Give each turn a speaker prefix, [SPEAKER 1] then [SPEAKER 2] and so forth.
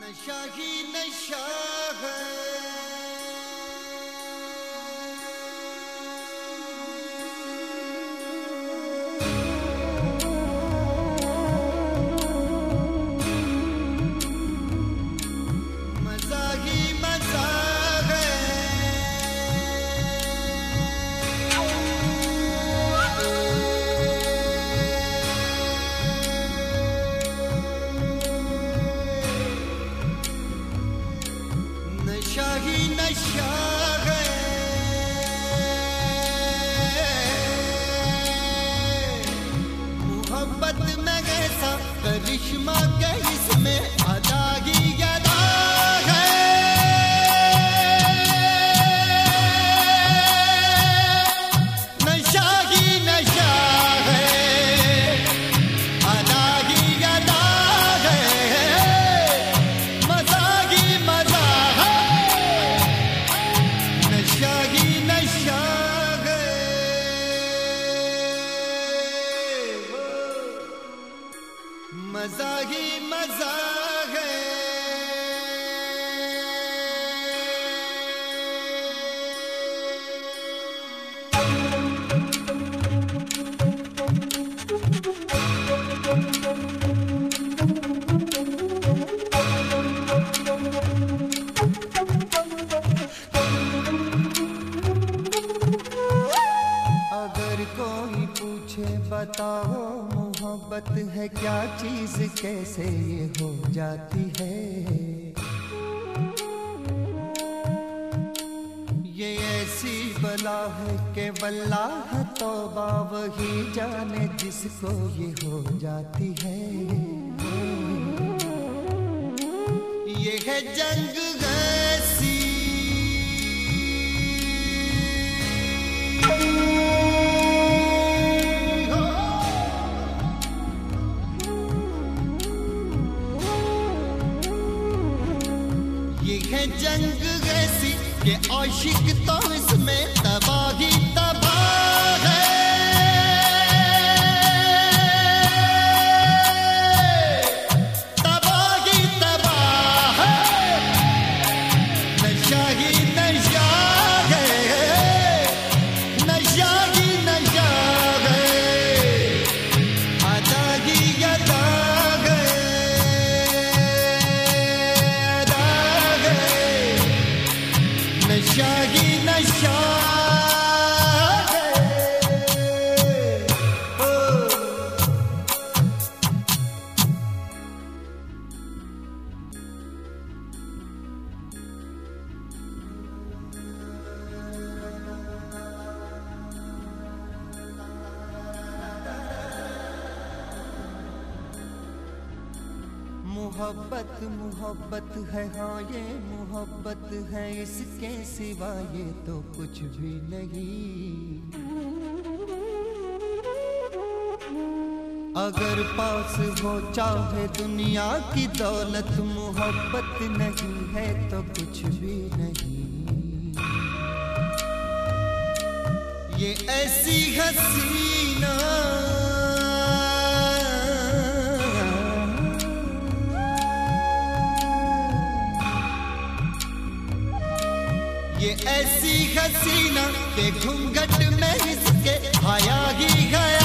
[SPEAKER 1] नशा ही नशा मज़ा ही मज़ा है। अगर कोई पूछे बताओ मोहब्बत है क्या चीज़? कैसे ये हो जाती है? ये ऐसी बला है कि वल्लाह तौबा वही जाने जिसको ये हो जाती है। ये है जंग जंग ऐसी के आशिक तो इसमें तबाह मोहब्बत मोहब्बत है। हाँ ये मोहब्बत है। इसके सिवा ये तो कुछ भी नहीं। अगर पास हो, चाहे दुनिया की दौलत, मोहब्बत नहीं है तो कुछ भी नहीं। ये ऐसी हसीना ये ऐसी हसीना के घूंघट में इसके आया ही गया।